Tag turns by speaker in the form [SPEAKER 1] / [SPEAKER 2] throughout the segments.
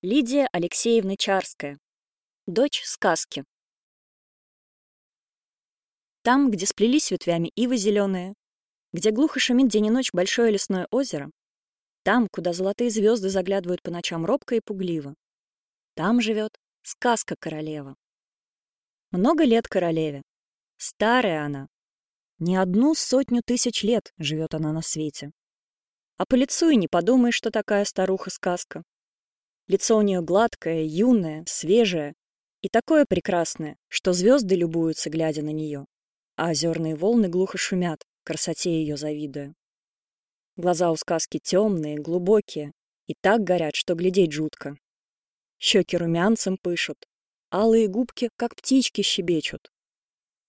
[SPEAKER 1] Лидия Алексеевна Чарская. Дочь сказки. Там, где сплелись ветвями ивы зеленые, где глухо шумит день и ночь большое лесное озеро, там, куда золотые звезды заглядывают по ночам робко и пугливо, там живет сказка-королева. Много лет королеве. Старая она. Не одну сотню тысяч лет живет она на свете. А по лицу и не подумаешь, что такая старуха-сказка. Лицо у нее гладкое, юное, свежее и такое прекрасное, что звезды любуются, глядя на нее, а озерные волны глухо шумят, красоте ее завидуя. Глаза у сказки темные, глубокие и так горят, что глядеть жутко. Щеки румянцем пышут, алые губки, как птички, щебечут.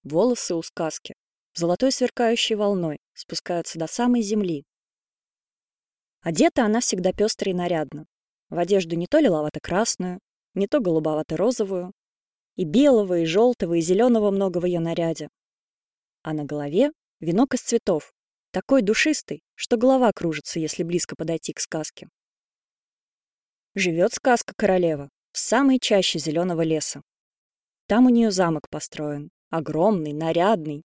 [SPEAKER 1] Волосы у сказки золотой сверкающей волной спускаются до самой земли. Одета она всегда пестро и нарядно, в одежду не то лиловато-красную, не то голубовато-розовую, и белого, и желтого, и зеленого много в ее наряде. А на голове венок из цветов, такой душистый, что голова кружится, если близко подойти к сказке. Живет сказка-королева в самой чаще зеленого леса. Там у нее замок построен, огромный, нарядный.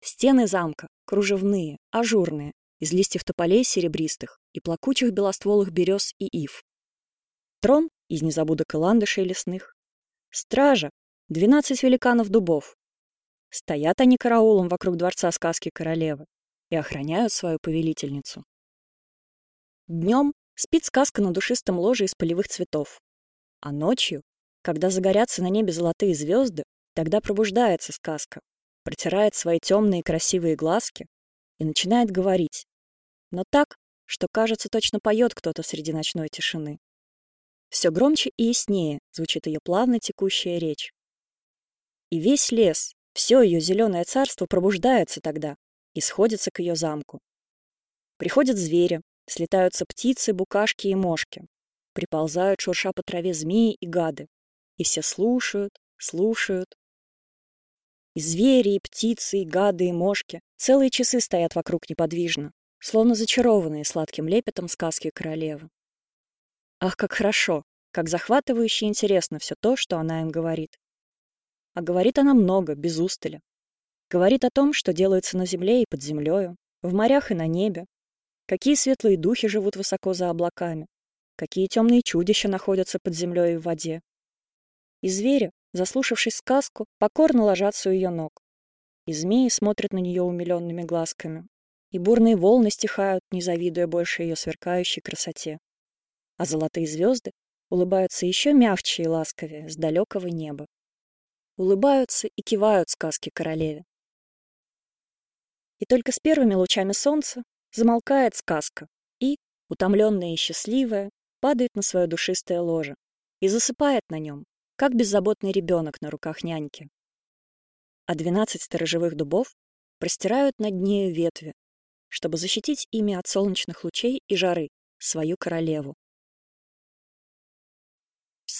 [SPEAKER 1] Стены замка кружевные, ажурные, из листьев тополей серебристых и плакучих белостволых берез и ив. Трон из незабудок и ландышей лесных. Стража — двенадцать великанов дубов. Стоят они караулом вокруг дворца сказки королевы и охраняют свою повелительницу. Днем спит сказка на душистом ложе из полевых цветов. А ночью, когда загорятся на небе золотые звезды, тогда пробуждается сказка, протирает свои темные красивые глазки и начинает говорить. Но так, что, кажется, точно поет кто-то среди ночной тишины. Все громче и яснее звучит ее плавно текущая речь. И весь лес, все ее зеленое царство пробуждается тогда и сходится к ее замку. Приходят звери, слетаются птицы, букашки и мошки. Приползают, шурша по траве змеи и гады. И все слушают, слушают. И звери, и птицы, и гады, и мошки целые часы стоят вокруг неподвижно, словно зачарованные сладким лепетом сказки королевы. Ах, как хорошо, как захватывающе интересно все то, что она им говорит. А говорит она много, без устали. Говорит о том, что делается на земле и под землею, в морях и на небе, какие светлые духи живут высоко за облаками, какие темные чудища находятся под землей и в воде. И звери, заслушавшись сказку, покорно ложатся у ее ног. И змеи смотрят на нее умиленными глазками, и бурные волны стихают, не завидуя больше ее сверкающей красоте а золотые звезды улыбаются еще мягче и ласковее с далекого неба. Улыбаются и кивают сказки королеве. И только с первыми лучами солнца замолкает сказка и, утомленная и счастливая, падает на свое душистое ложе и засыпает на нем, как беззаботный ребенок на руках няньки. А двенадцать сторожевых дубов простирают над нею ветви, чтобы защитить ими от солнечных лучей и жары свою королеву.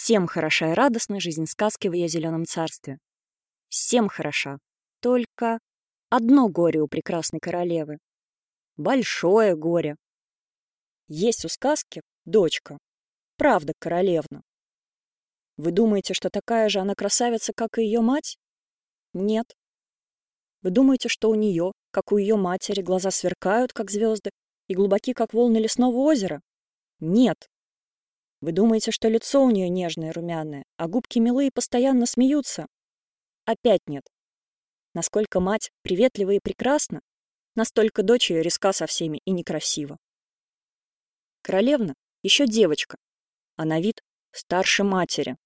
[SPEAKER 1] Всем хороша и радостна жизнь сказки в ее зеленом царстве. Всем хороша. Только одно горе у прекрасной королевы. Большое горе. Есть у сказки дочка. Правда, королевна. Вы думаете, что такая же она красавица, как и ее мать? Нет. Вы думаете, что у нее, как у ее матери, глаза сверкают, как звезды, и глубоки, как волны лесного озера? Нет. Вы думаете, что лицо у нее нежное румяное, а губки милые постоянно смеются? Опять нет. Насколько мать приветлива и прекрасна, настолько дочь ее резка со всеми и некрасива. Королевна еще девочка, а на вид старше матери.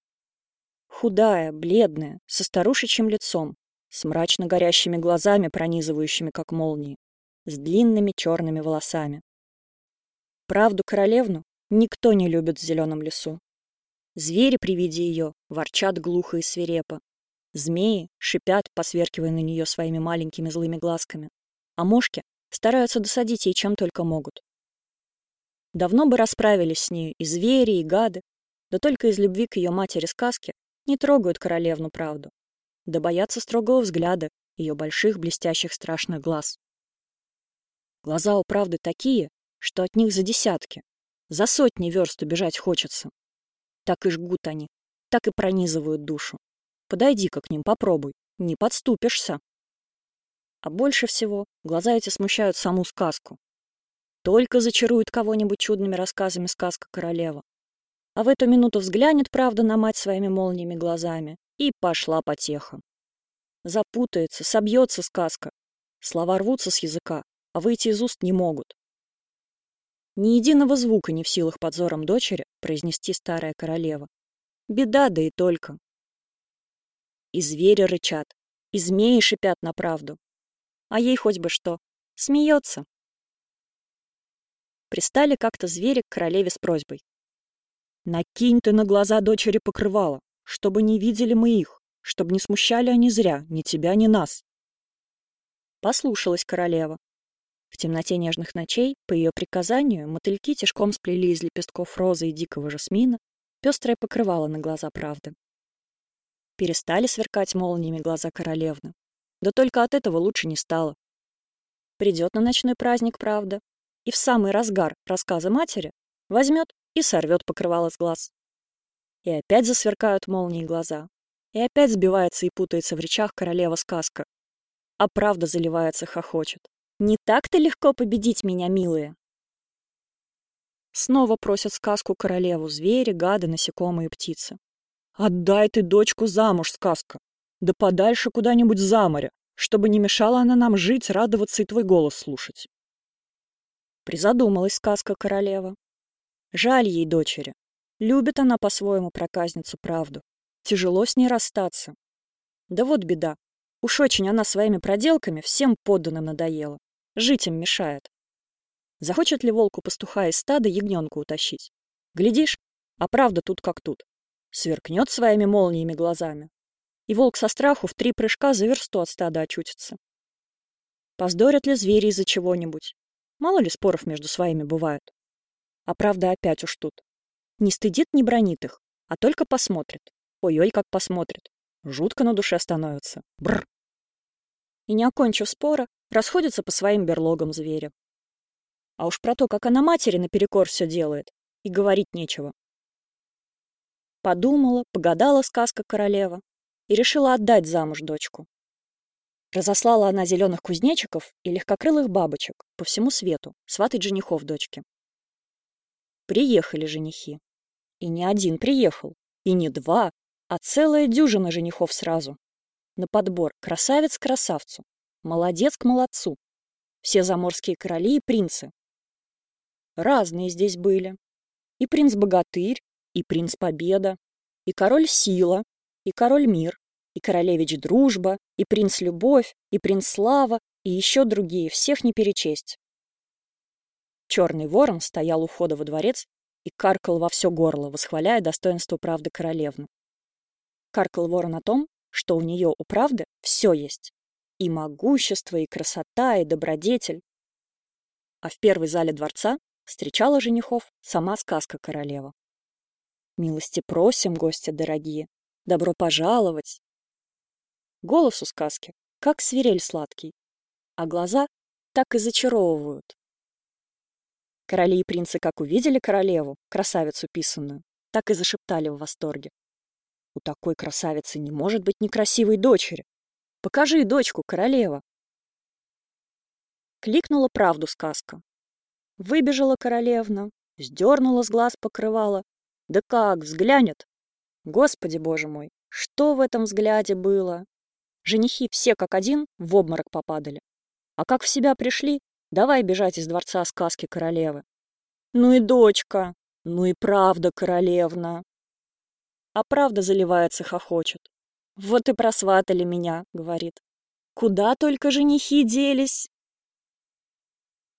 [SPEAKER 1] Худая, бледная, со старушечьим лицом, с мрачно горящими глазами, пронизывающими как молнии, с длинными черными волосами. Правду королевну Никто не любит в зеленом лесу. Звери при виде ее ворчат глухо и свирепо. Змеи шипят, посверкивая на нее своими маленькими злыми глазками. А мошки стараются досадить ей чем только могут. Давно бы расправились с нею и звери, и гады, да только из любви к ее матери сказки не трогают королевну правду, да боятся строгого взгляда ее больших блестящих страшных глаз. Глаза у правды такие, что от них за десятки, за сотни верст убежать хочется. Так и жгут они, так и пронизывают душу. Подойди-ка к ним, попробуй, не подступишься. А больше всего глаза эти смущают саму сказку. Только зачарует кого-нибудь чудными рассказами сказка королева. А в эту минуту взглянет, правда, на мать своими молниями глазами, и пошла потеха. Запутается, собьется сказка. Слова рвутся с языка, а выйти из уст не могут. Ни единого звука не в силах подзором дочери произнести старая королева. Беда, да и только. И звери рычат, и змеи шипят на правду. А ей хоть бы что. Смеется. Пристали как-то звери к королеве с просьбой. «Накинь ты на глаза дочери покрывало, чтобы не видели мы их, чтобы не смущали они зря ни тебя, ни нас». Послушалась королева. В темноте нежных ночей, по ее приказанию, мотыльки тяжком сплели из лепестков розы и дикого жасмина пестрое покрывало на глаза правды. Перестали сверкать молниями глаза королевны. Да только от этого лучше не стало. Придет на ночной праздник правда, и в самый разгар рассказа матери возьмет и сорвет покрывало с глаз. И опять засверкают молнии глаза, и опять сбивается и путается в речах королева сказка. А правда заливается, хохочет. «Не так-то легко победить меня, милые!» Снова просят сказку королеву звери, гады, насекомые, птицы. «Отдай ты дочку замуж, сказка! Да подальше куда-нибудь за море, чтобы не мешала она нам жить, радоваться и твой голос слушать!» Призадумалась сказка королева. Жаль ей дочери. Любит она по-своему проказницу правду. Тяжело с ней расстаться. Да вот беда. Уж очень она своими проделками всем подданным надоела. Жить им мешает. Захочет ли волку пастуха из стада ягненку утащить? Глядишь, а правда тут как тут. Сверкнет своими молниями глазами. И волк со страху в три прыжка за версту от стада очутится. Поздорят ли звери из-за чего-нибудь? Мало ли споров между своими бывает. А правда опять уж тут. Не стыдит, не бронит их, а только посмотрит. Ой-ой, как посмотрит. Жутко на душе становится. Бр. И не окончив спора, расходятся по своим берлогам зверя. А уж про то, как она матери наперекор все делает, и говорить нечего. Подумала, погадала сказка королева и решила отдать замуж дочку. Разослала она зеленых кузнечиков и легкокрылых бабочек по всему свету сватать женихов дочки. Приехали женихи. И не один приехал, и не два, а целая дюжина женихов сразу. На подбор красавец к красавцу, молодец к молодцу. Все заморские короли и принцы. Разные здесь были. И принц-богатырь, и принц-победа, и король сила, и король мир, и королевич Дружба, и принц Любовь, и принц Слава, и еще другие, всех не перечесть. Черный ворон стоял у входа во дворец и каркал во все горло, восхваляя достоинство правды королевны. Каркал ворон о том, что у нее у правды все есть. И могущество, и красота, и добродетель. А в первой зале дворца встречала женихов сама сказка королева. «Милости просим, гости дорогие, добро пожаловать, Голос у сказки, как свирель сладкий, а глаза так и зачаровывают. Короли и принцы как увидели королеву, красавицу писанную, так и зашептали в восторге. У такой красавицы не может быть некрасивой дочери. Покажи дочку, королева. Кликнула правду сказка. Выбежала королевна, сдернула с глаз покрывала. Да как, взглянет! Господи, боже мой, что в этом взгляде было? Женихи все как один в обморок попадали. А как в себя пришли, давай бежать из дворца сказки королевы. Ну и дочка, ну и правда королевна. А правда заливается, хохочет. Вот и просватали меня, говорит. Куда только женихи делись?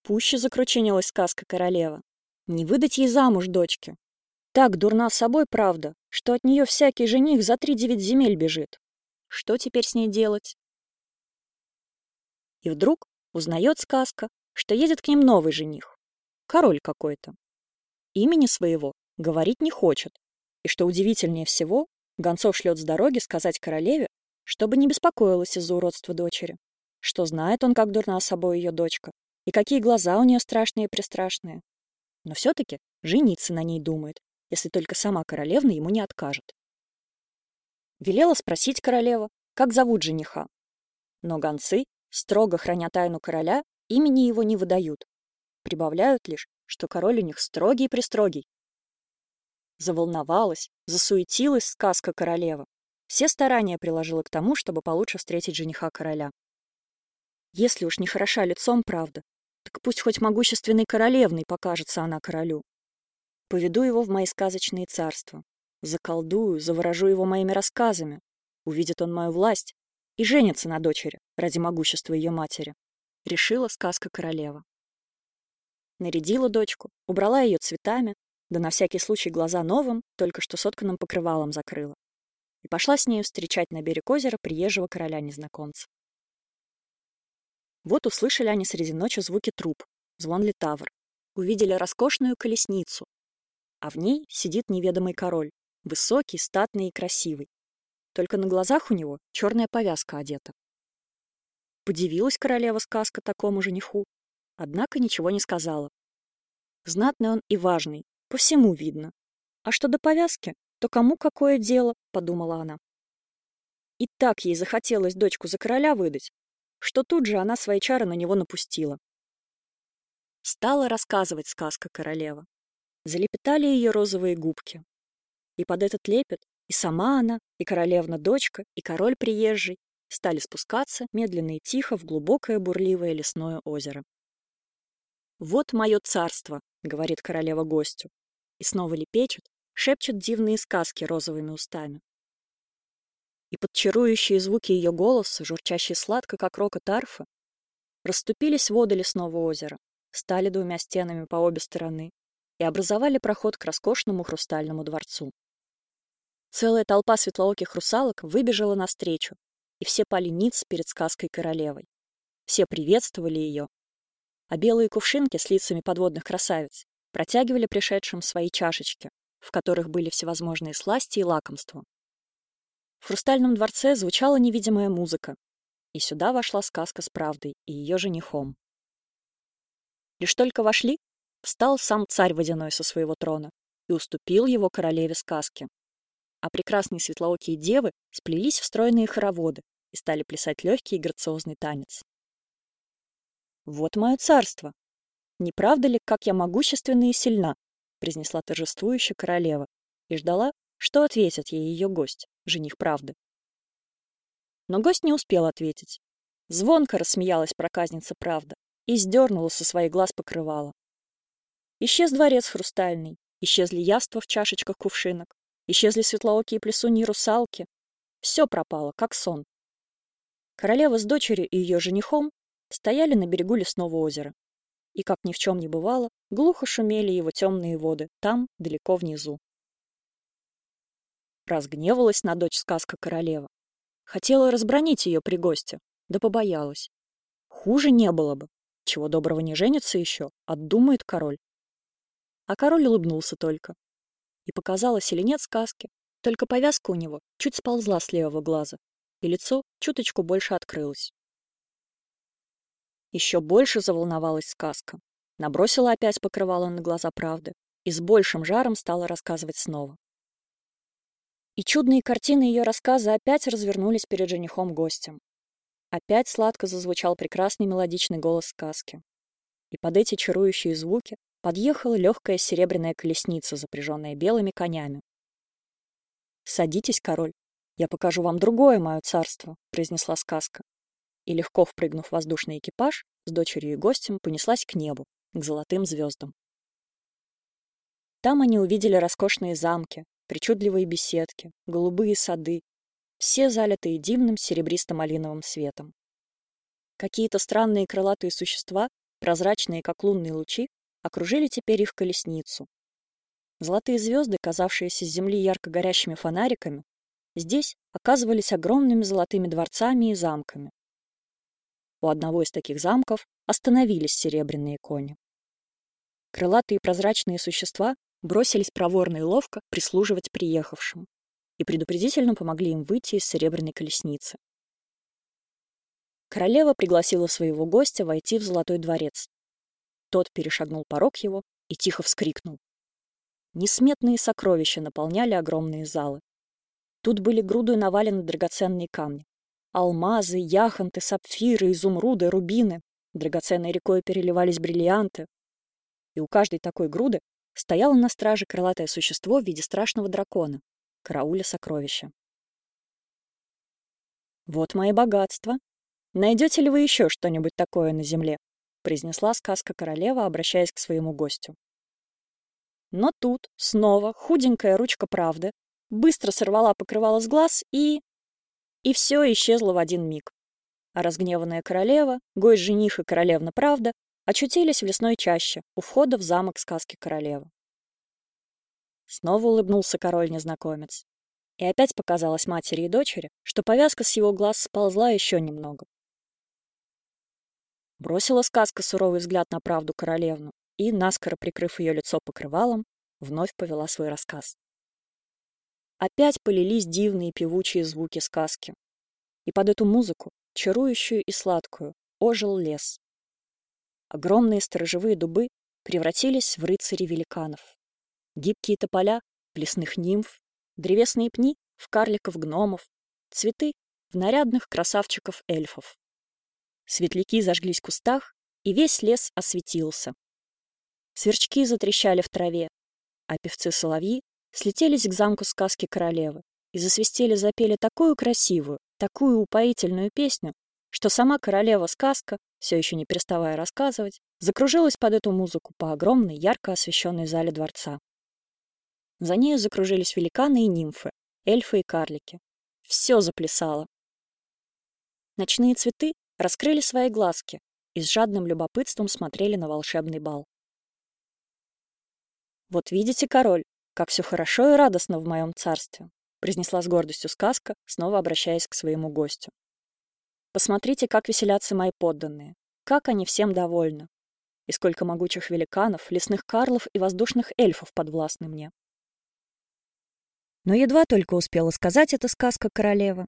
[SPEAKER 1] Пуще закрученилась сказка королева. Не выдать ей замуж дочке. Так дурна собой правда, что от нее всякий жених за три девять земель бежит. Что теперь с ней делать? И вдруг узнает сказка, что едет к ним новый жених. Король какой-то. Имени своего говорить не хочет. И что удивительнее всего, гонцов шлет с дороги сказать королеве, чтобы не беспокоилась из-за уродства дочери. Что знает он, как дурна собой ее дочка, и какие глаза у нее страшные и пристрашные. Но все-таки жениться на ней думает, если только сама королевна ему не откажет. Велела спросить королева, как зовут жениха. Но гонцы, строго храня тайну короля, имени его не выдают. Прибавляют лишь, что король у них строгий-престрогий. Заволновалась, засуетилась сказка королева. Все старания приложила к тому, чтобы получше встретить жениха короля. Если уж не хороша лицом, правда, так пусть хоть могущественной королевной покажется она королю. Поведу его в мои сказочные царства. Заколдую, заворожу его моими рассказами. Увидит он мою власть и женится на дочери ради могущества ее матери. Решила сказка королева. Нарядила дочку, убрала ее цветами, да на всякий случай глаза новым, только что сотканным покрывалом закрыла. И пошла с нею встречать на берег озера приезжего короля-незнакомца. Вот услышали они среди ночи звуки труп, звон литавр, увидели роскошную колесницу, а в ней сидит неведомый король, высокий, статный и красивый. Только на глазах у него черная повязка одета. Подивилась королева сказка такому жениху, однако ничего не сказала. Знатный он и важный, по всему видно. А что до повязки, то кому какое дело, подумала она. И так ей захотелось дочку за короля выдать, что тут же она свои чары на него напустила. Стала рассказывать сказка королева. Залепетали ее розовые губки. И под этот лепет и сама она, и королевна-дочка, и король приезжий стали спускаться медленно и тихо в глубокое бурливое лесное озеро. «Вот мое царство», — говорит королева гостю, и снова лепечет, шепчет дивные сказки розовыми устами. И под чарующие звуки ее голоса, журчащие сладко, как рокот арфы, расступились воды лесного озера, стали двумя стенами по обе стороны и образовали проход к роскошному хрустальному дворцу. Целая толпа светлооких русалок выбежала навстречу, и все пали ниц перед сказкой королевой. Все приветствовали ее, а белые кувшинки с лицами подводных красавиц протягивали пришедшим свои чашечки, в которых были всевозможные сласти и лакомства. В хрустальном дворце звучала невидимая музыка, и сюда вошла сказка с правдой и ее женихом. Лишь только вошли, встал сам царь водяной со своего трона и уступил его королеве сказки. А прекрасные светлоокие девы сплелись в стройные хороводы и стали плясать легкий и грациозный танец. «Вот мое царство! Не правда ли, как я могущественна и сильна?» произнесла торжествующая королева и ждала, что ответит ей ее гость, жених правды. Но гость не успел ответить. Звонко рассмеялась проказница правда и сдернула со своих глаз покрывало. Исчез дворец хрустальный, исчезли яства в чашечках кувшинок, исчезли светлоокие плесуньи русалки. Все пропало, как сон. Королева с дочерью и ее женихом стояли на берегу лесного озера. И, как ни в чем не бывало, глухо шумели его темные воды, там, далеко внизу. Разгневалась на дочь сказка королева. Хотела разбронить ее при госте, да побоялась. Хуже не было бы. Чего доброго не женится еще, отдумает король. А король улыбнулся только. И показалось или нет сказки, только повязка у него чуть сползла с левого глаза, и лицо чуточку больше открылось. Еще больше заволновалась сказка. Набросила опять покрывало на глаза правды и с большим жаром стала рассказывать снова. И чудные картины ее рассказа опять развернулись перед женихом-гостем. Опять сладко зазвучал прекрасный мелодичный голос сказки. И под эти чарующие звуки подъехала легкая серебряная колесница, запряженная белыми конями. «Садитесь, король, я покажу вам другое мое царство», — произнесла сказка. И, легко впрыгнув в воздушный экипаж, с дочерью и гостем понеслась к небу, к золотым звездам. Там они увидели роскошные замки, причудливые беседки, голубые сады, все залитые дивным серебристо-малиновым светом. Какие-то странные крылатые существа, прозрачные, как лунные лучи, окружили теперь их колесницу. Золотые звезды, казавшиеся с земли ярко горящими фонариками, здесь оказывались огромными золотыми дворцами и замками. У одного из таких замков остановились серебряные кони. Крылатые прозрачные существа бросились проворно и ловко прислуживать приехавшим и предупредительно помогли им выйти из серебряной колесницы. Королева пригласила своего гостя войти в Золотой дворец. Тот перешагнул порог его и тихо вскрикнул. Несметные сокровища наполняли огромные залы. Тут были груды навалены драгоценные камни. Алмазы, яхонты, сапфиры, изумруды, рубины. Драгоценной рекой переливались бриллианты. И у каждой такой груды стояло на страже крылатое существо в виде страшного дракона, карауля сокровища. «Вот мои богатства. Найдете ли вы еще что-нибудь такое на земле?» произнесла сказка королева, обращаясь к своему гостю. Но тут снова худенькая ручка правды быстро сорвала покрывало с глаз и... И все исчезло в один миг. А разгневанная королева, гость-жених и королевна правда очутились в лесной чаще у входа в замок сказки королевы. Снова улыбнулся король-незнакомец. И опять показалось матери и дочери, что повязка с его глаз сползла еще немного. Бросила сказка суровый взгляд на правду королевну и, наскоро прикрыв ее лицо покрывалом, вновь повела свой рассказ. Опять полились дивные певучие звуки сказки. И под эту музыку, чарующую и сладкую, ожил лес. Огромные сторожевые дубы превратились в рыцарей великанов. Гибкие тополя — в лесных нимф, древесные пни — в карликов-гномов, цветы — в нарядных красавчиков-эльфов. Светляки зажглись в кустах, и весь лес осветился. Сверчки затрещали в траве, а певцы-соловьи слетелись к замку сказки королевы и засвистели-запели такую красивую, такую упоительную песню, что сама королева-сказка, все еще не переставая рассказывать, закружилась под эту музыку по огромной, ярко освещенной зале дворца. За нею закружились великаны и нимфы, эльфы и карлики. Все заплясало. Ночные цветы раскрыли свои глазки и с жадным любопытством смотрели на волшебный бал. «Вот видите, король, как все хорошо и радостно в моем царстве», произнесла с гордостью сказка, снова обращаясь к своему гостю. «Посмотрите, как веселятся мои подданные, как они всем довольны, и сколько могучих великанов, лесных карлов и воздушных эльфов подвластны мне». Но едва только успела сказать эта сказка королева,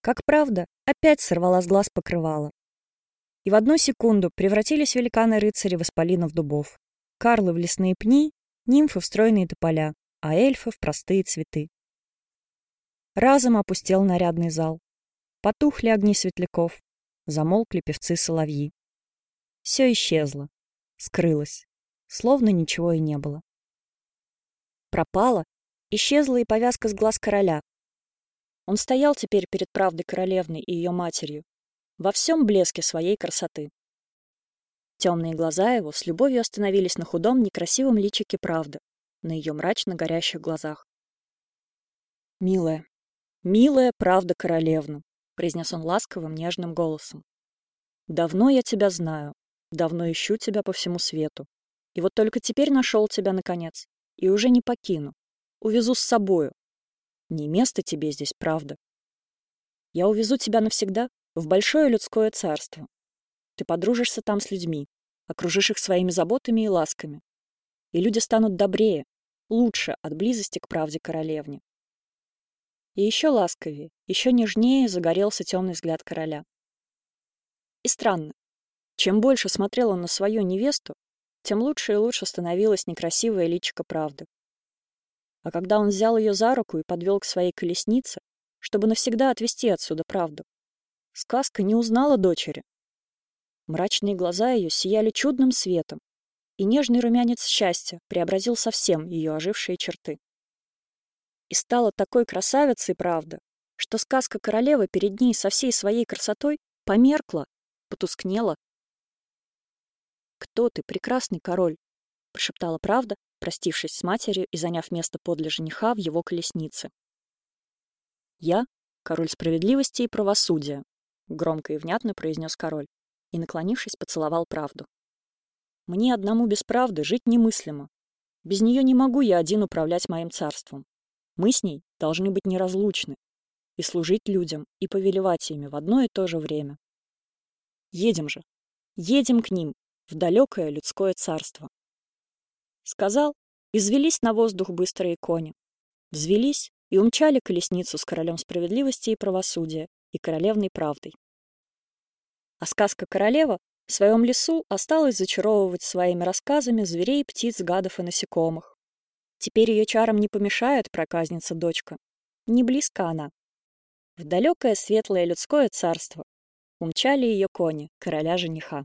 [SPEAKER 1] как правда, опять сорвала с глаз покрывало. И в одну секунду превратились великаны-рыцари в исполинов дубов, карлы в лесные пни, нимфы в стройные тополя, а эльфы в простые цветы. Разом опустел нарядный зал. Потухли огни светляков, замолкли певцы-соловьи. Все исчезло, скрылось, словно ничего и не было. Пропала, исчезла и повязка с глаз короля, он стоял теперь перед правдой королевной и ее матерью, во всем блеске своей красоты. Темные глаза его с любовью остановились на худом, некрасивом личике правды, на ее мрачно горящих глазах. «Милая, милая правда королевна», — произнес он ласковым, нежным голосом. «Давно я тебя знаю, давно ищу тебя по всему свету. И вот только теперь нашел тебя, наконец, и уже не покину. Увезу с собою, не место тебе здесь, правда. Я увезу тебя навсегда в большое людское царство. Ты подружишься там с людьми, окружишь их своими заботами и ласками. И люди станут добрее, лучше от близости к правде королевне. И еще ласковее, еще нежнее загорелся темный взгляд короля. И странно, чем больше смотрел он на свою невесту, тем лучше и лучше становилась некрасивая личико правды. А когда он взял ее за руку и подвел к своей колеснице, чтобы навсегда отвести отсюда правду, сказка не узнала дочери. Мрачные глаза ее сияли чудным светом, и нежный румянец счастья преобразил совсем ее ожившие черты. И стала такой красавицей правда, что сказка королевы перед ней со всей своей красотой померкла, потускнела. «Кто ты, прекрасный король?» — прошептала правда, простившись с матерью и заняв место подле жениха в его колеснице. «Я — король справедливости и правосудия», — громко и внятно произнес король, и, наклонившись, поцеловал правду. «Мне одному без правды жить немыслимо. Без нее не могу я один управлять моим царством. Мы с ней должны быть неразлучны и служить людям, и повелевать ими в одно и то же время. Едем же, едем к ним, в далекое людское царство. Сказал, извелись на воздух быстрые кони. Взвелись и умчали колесницу с королем справедливости и правосудия и королевной правдой. А сказка «Королева» в своем лесу осталась зачаровывать своими рассказами зверей, птиц, гадов и насекомых. Теперь ее чарам не помешает проказница-дочка. Не близко она. В далекое светлое людское царство умчали ее кони, короля-жениха.